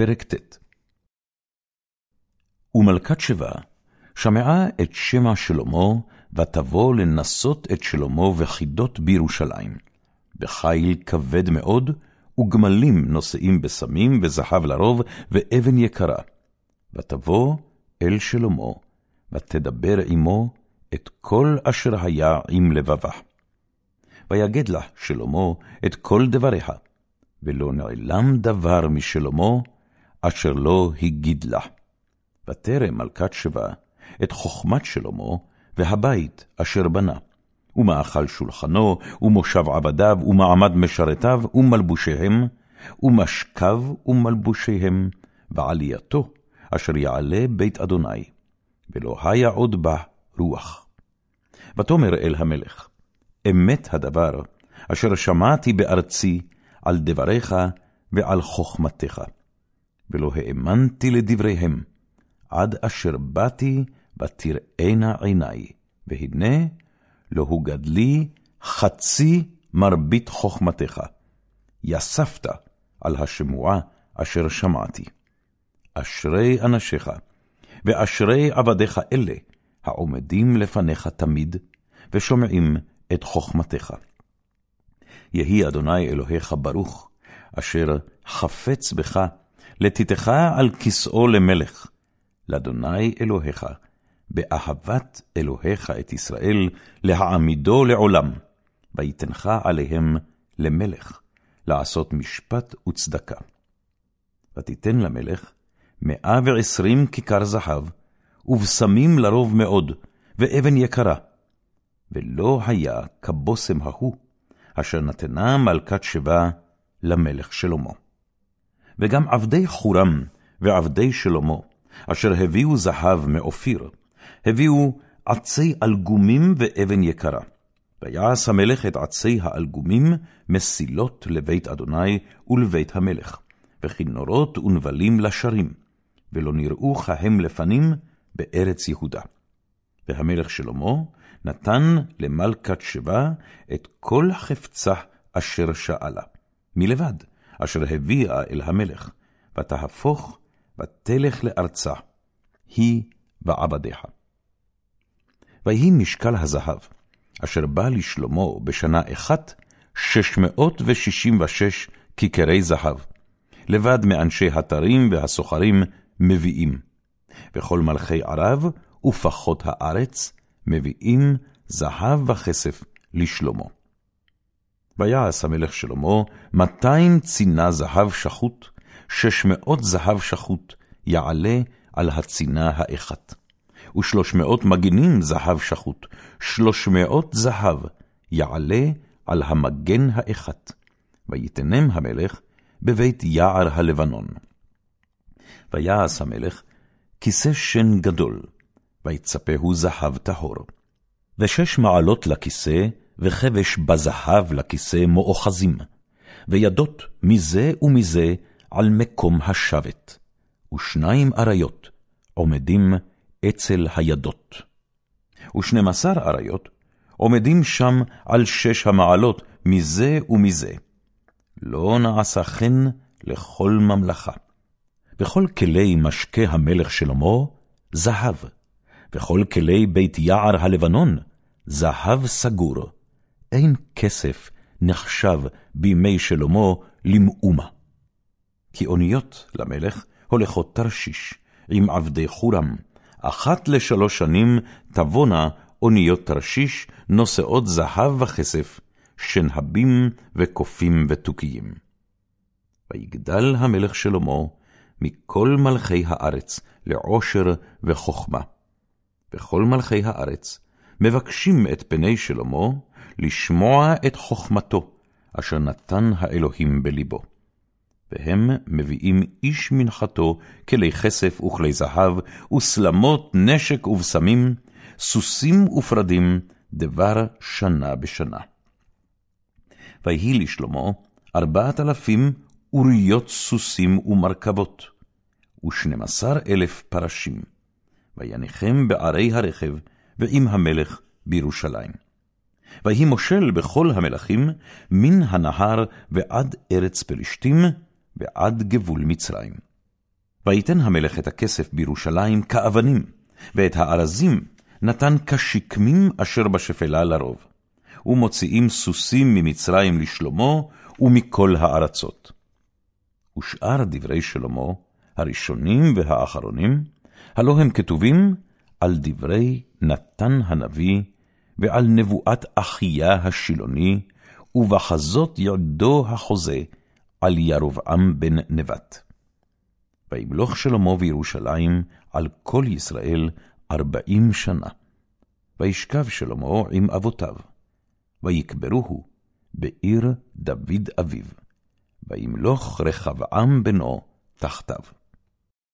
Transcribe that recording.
פרק ט. ומלכת שבא שמעה את שמע שלמה, ותבוא לנסות את שלמה וחידות בירושלים, בחיל כבד מאוד, וגמלים נושאים בסמים, וזהב לרוב, ואבן יקרה. ותבוא אל שלמה, ותדבר עמו את כל אשר היה עם לבבה. ויגד לה שלמה את כל דבריה, ולא נעלם דבר משלמה, אשר לא הגיד לה. ותרם מלכת שבא את חכמת שלמה, והבית אשר בנה, ומאכל שולחנו, ומושב עבדיו, ומעמד משרתיו, ומלבושיהם, ומשכב ומלבושיהם, ועלייתו, אשר יעלה בית אדוני, ולא היה עוד בה רוח. ותאמר אל המלך, אמת הדבר, אשר שמעתי בארצי, על דבריך ועל חכמתך. ולא האמנתי לדבריהם, עד אשר באתי ותראינה עיני, והנה לא הוגד לי חצי מרבית חכמתך. יספת על השמועה אשר שמעתי. אשרי אנשיך, ואשרי עבדיך אלה, העומדים לפניך תמיד, ושומעים את חכמתך. יהי אדוני אלוהיך ברוך, אשר חפץ בך, לתיתך על כסאו למלך, לאדוני אלוהיך, באהבת אלוהיך את ישראל, להעמידו לעולם, ויתנך עליהם למלך, לעשות משפט וצדקה. ותיתן למלך מאה ועשרים כיכר זהב, ובשמים לרוב מאוד, ואבן יקרה, ולא היה כבושם ההוא, אשר נתנה מלכת שבא למלך שלמה. וגם עבדי חורם ועבדי שלמה, אשר הביאו זהב מאופיר, הביאו עצי אלגומים ואבן יקרה. ויעש המלך את עצי האלגומים מסילות לבית אדוני ולבית המלך, וכינורות ונבלים לשרים, ולא נראו כהם לפנים בארץ יהודה. והמלך שלמה נתן למלכת שבא את כל החפצה אשר שאלה, מלבד אשר הביאה אל המלך, ותהפוך ותלך לארצה, היא ועבדיה. ויהי משקל הזהב, אשר בא לשלמה בשנה אחת, שש מאות ושישים ושש כיכרי זהב, לבד מאנשי התרים והסוחרים מביאים, וכל מלכי ערב ופחות הארץ מביאים זהב וכסף לשלמה. ויעש המלך שלמה מאתיים צינה זהב שחוט, שש מאות זהב שחוט יעלה על הצינה האחת. ושלוש מאות מגנים זהב שחוט, שלוש מאות זהב יעלה על המגן האחת. ויתנם המלך בבית יער הלבנון. ויעש המלך כיסא שן גדול, ויצפהו זהב טהור. ושש מעלות לכיסא, וחבש בזהב לכיסא מאוחזים, וידות מזה ומזה על מקום השבת, ושניים אריות עומדים אצל הידות. ושנים עשר אריות עומדים שם על שש המעלות מזה ומזה. לא נעשה כן לכל ממלכה. וכל כלי משקה המלך שלמה, זהב, וכל כלי בית יער הלבנון, זהב סגור. אין כסף נחשב בימי שלמה למאומה. כי אוניות למלך הולכות תרשיש, עם עבדי חורם. אחת לשלוש שנים תבואנה אוניות תרשיש, נושאות זהב וכסף, שנהבים וקופים ותוכיים. ויגדל המלך שלמה מכל מלכי הארץ לעושר וחכמה. וכל מלכי הארץ מבקשים את פני שלמה לשמוע את חכמתו, אשר נתן האלוהים בלבו. והם מביאים איש מנחתו כלי כסף וכלי זהב, וסלמות נשק ובשמים, סוסים ופרדים, דבר שנה בשנה. ויהי לשלמה ארבעת אלפים אוריות סוסים ומרכבות, ושנים עשר אלף פרשים, ויניחם בערי הרכב, ועם המלך בירושלים. ויהי מושל בכל המלכים, מן הנהר ועד ארץ פלשתים, ועד גבול מצרים. ויתן המלך את הכסף בירושלים כאבנים, ואת הארזים נתן כשקמים אשר בשפלה לרוב, ומוציאים סוסים ממצרים לשלמה ומכל הארצות. ושאר דברי שלמה, הראשונים והאחרונים, הלא הם כתובים על דברי נתן הנביא, ועל נבואת אחיה השילוני, ובחזות יעדו החוזה על ירבעם בן נבט. וימלוך שלמה בירושלים על כל ישראל ארבעים שנה. וישכב שלמה עם אבותיו, ויקברוהו בעיר דוד אביו, וימלוך רחבעם בנו תחתיו.